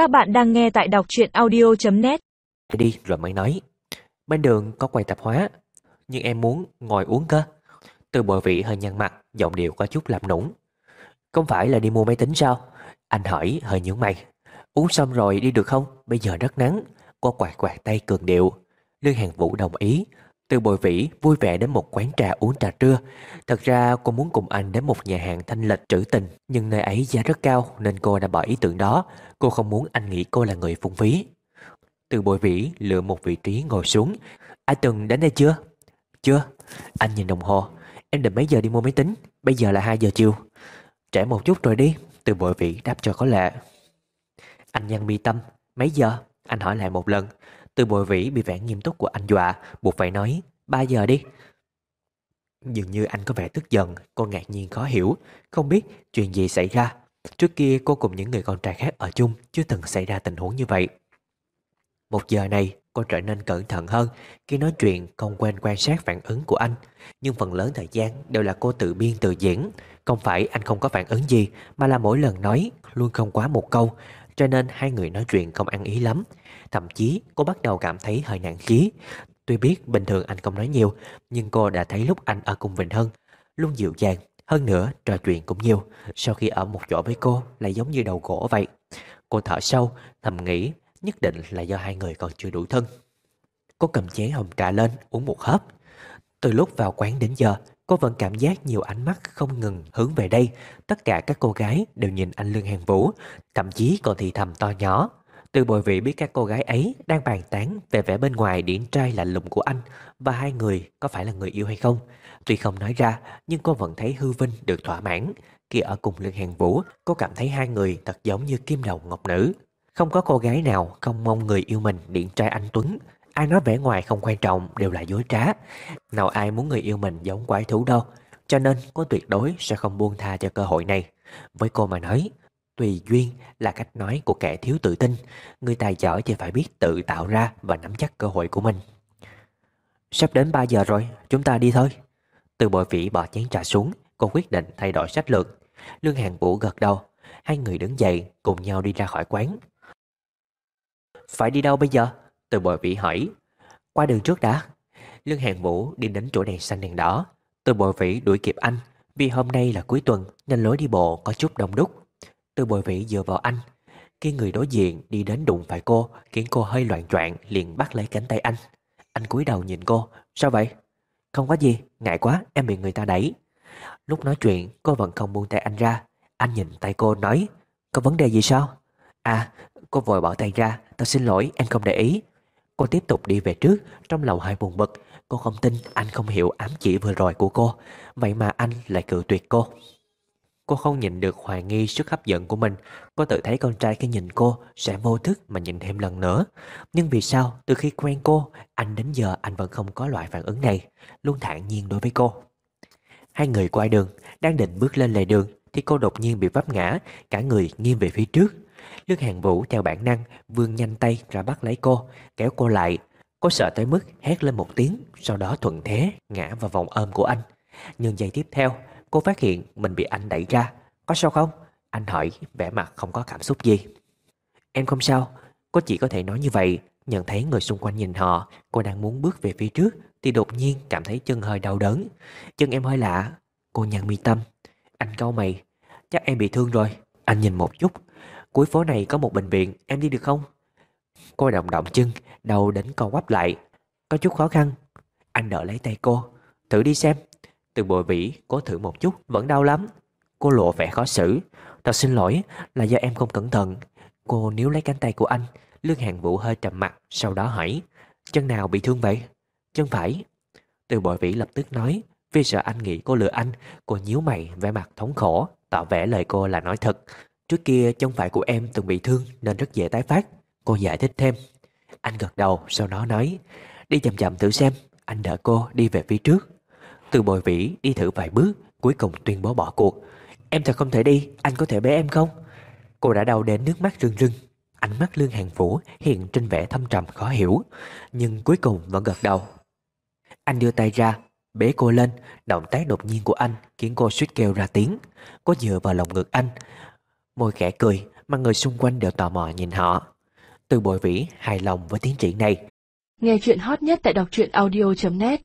Các bạn đang nghe tại đọc truyện audio.net Đi, rồi mới nói. Bên đường có quầy tạp hóa, Nhưng em muốn ngồi uống cơ. Từ bội vị hơi nhăn mặt, Giọng điệu có chút làm nũng. Không phải là đi mua máy tính sao? Anh hỏi, hơi nhướng mày. Uống xong rồi đi được không? Bây giờ rất nắng, Có quạt quạt tay cường điệu. Lương Hàng Vũ đồng ý từ bồi vĩ, vui vẻ đến một quán trà uống trà trưa. Thật ra, cô muốn cùng anh đến một nhà hàng thanh lịch trữ tình, Nhưng nơi ấy giá rất cao, nên cô đã bỏ ý tưởng đó. Cô không muốn anh nghĩ cô là người phung phí. Từ bồi vĩ, lựa một vị trí ngồi xuống. Ai từng đến đây chưa? Chưa. Anh nhìn đồng hồ. Em định mấy giờ đi mua máy tính? Bây giờ là 2 giờ chiều. Trễ một chút rồi đi. Từ bồi vĩ đáp cho có lệ. Anh nhăn mi tâm. Mấy giờ? Anh hỏi lại một lần từ bồi vĩ bị vẻ nghiêm túc của anh dọa, Buộc phải nói 3 giờ đi. Dường như anh có vẻ tức giận, Cô ngạc nhiên khó hiểu, Không biết chuyện gì xảy ra. Trước kia cô cùng những người con trai khác ở chung Chưa từng xảy ra tình huống như vậy. Một giờ này, cô trở nên cẩn thận hơn Khi nói chuyện không quên quan sát phản ứng của anh. Nhưng phần lớn thời gian đều là cô tự biên tự diễn. Không phải anh không có phản ứng gì, Mà là mỗi lần nói luôn không quá một câu cho nên hai người nói chuyện không ăn ý lắm. Thậm chí, cô bắt đầu cảm thấy hơi nản khí Tuy biết bình thường anh không nói nhiều, Nhưng cô đã thấy lúc anh ở cùng Vịnh Hân, Luôn dịu dàng. Hơn nữa, trò chuyện cũng nhiều. Sau khi ở một chỗ với cô, lại giống như đầu gỗ vậy. Cô thở sâu, Thầm nghĩ nhất định là do hai người còn chưa đủ thân. Cô cầm chén hồng trà lên, uống một hớp. Từ lúc vào quán đến giờ Cô vẫn cảm giác nhiều ánh mắt không ngừng hướng về đây Tất cả các cô gái đều nhìn anh Lương Hàng Vũ Thậm chí còn thì thầm to nhỏ từ bồi vị biết các cô gái ấy đang bàn tán về vẻ bên ngoài điển trai lạnh lùng của anh và hai người có phải là người yêu hay không. Tuy không nói ra, nhưng cô vẫn thấy hư vinh được thỏa mãn. Khi ở cùng Lương Hàng Vũ, cô cảm thấy hai người thật giống như kim đầu ngọc nữ. Không có cô gái nào không mong người yêu mình điển trai anh Tuấn. Ai nói vẻ ngoài không quan trọng đều là dối trá. Nào ai muốn người yêu mình giống quái thú đâu. Cho nên cô tuyệt đối sẽ không buông tha cho cơ hội này. Với cô mà nói, Tùy duyên là cách nói của kẻ thiếu tự tin Người tài giỏi chỉ phải biết tự tạo ra Và nắm chắc cơ hội của mình Sắp đến 3 giờ rồi Chúng ta đi thôi Từ bội vĩ bỏ chén trà xuống Cô quyết định thay đổi sách lược Lương Hàng Vũ gật đầu Hai người đứng dậy cùng nhau đi ra khỏi quán Phải đi đâu bây giờ? Từ bội vĩ hỏi Qua đường trước đã. Lương Hàng Vũ đi đến chỗ đèn xanh đèn đỏ. Từ bội vĩ đuổi kịp anh Vì hôm nay là cuối tuần Nên lối đi bộ có chút đông đúc. Từ bồi vĩ dựa vào anh Khi người đối diện đi đến đụng phải cô Khiến cô hơi loạn choạng liền bắt lấy cánh tay anh. Anh cúi đầu nhìn cô Sao vậy? Không có gì, ngại quá em bị người ta đẩy. Lúc nói chuyện cô vẫn không buông tay anh ra. Anh nhìn tay cô nói Có vấn đề gì sao? À, cô vội bỏ tay ra Tao xin lỗi, em không để ý. Cô tiếp tục đi về trước, Trong lòng hơi buồn bực. Cô không tin anh không hiểu ám chỉ vừa rồi của cô. Vậy mà anh lại cự tuyệt cô. Cô không nhìn được hoài nghi sức hấp dẫn của mình. Cô tự thấy con trai khi nhìn cô Sẽ vô thức mà nhìn thêm lần nữa. Nhưng vì sao, từ khi quen cô, Anh đến giờ anh vẫn không có loại phản ứng này? Luôn thản nhiên đối với cô. Hai người quay đường, Đang định bước lên lề đường, Thì cô đột nhiên bị vấp ngã, Cả người nghiêng về phía trước. Lương Hàng Vũ theo bản năng vươn nhanh tay ra bắt lấy cô, Kéo cô lại. Cô sợ tới mức hét lên một tiếng, Sau đó thuận thế ngã vào vòng ôm của anh. Nhưng giây tiếp theo, Cô phát hiện mình bị anh đẩy ra. Có sao không? Anh hỏi, vẻ mặt không có cảm xúc gì. Em không sao, Cô chỉ có thể nói như vậy. Nhận thấy người xung quanh nhìn họ, Cô đang muốn bước về phía trước Thì đột nhiên cảm thấy chân hơi đau đớn. Chân em hơi lạ, Cô nhăn mi tâm. Anh cau mày, Chắc em bị thương rồi. Anh nhìn một chút Cuối phố này có một bệnh viện, Em đi được không? Cô động động chân Đầu đến co quắp lại. Có chút khó khăn. Anh đỡ lấy tay cô. Thử đi xem. Từ bồi vĩ cố thử một chút, Vẫn đau lắm. Cô lộ vẻ khó xử. Thật xin lỗi, là do em không cẩn thận. Cô níu lấy cánh tay của anh Lương Hàng Vũ hơi trầm mặt Sau đó hỏi, Chân nào bị thương vậy? Chân phải. Từ bồi vĩ lập tức nói, Vì sợ anh nghĩ cô lừa anh, Cô nhíu mày, vẻ mặt thống khổ, Tỏ vẻ lời cô là nói thật. Trước kia chân phải của em từng bị thương Nên rất dễ tái phát. Cô giải thích thêm. Anh gật đầu sau đó nói Đi chậm chậm thử xem Anh đỡ cô đi về phía trước. Từ bồi vĩ đi thử vài bước Cuối cùng tuyên bố bỏ cuộc. Em thật không thể đi, anh có thể bế em không? Cô đã đau đến nước mắt rưng rưng. Ánh mắt Lương Hàng Vũ hiện trên vẻ thâm trầm khó hiểu Nhưng cuối cùng vẫn gật đầu. Anh đưa tay ra Bế cô lên. Động tác đột nhiên của anh Khiến cô suýt kêu ra tiếng. Cô dựa vào lòng ngực anh. Môi khẽ cười, mà người xung quanh đều tò mò nhìn họ. Từ bội vĩ hài lòng với tiến triển này. Nghe chuyện hot nhất tại đọc truyện audio.net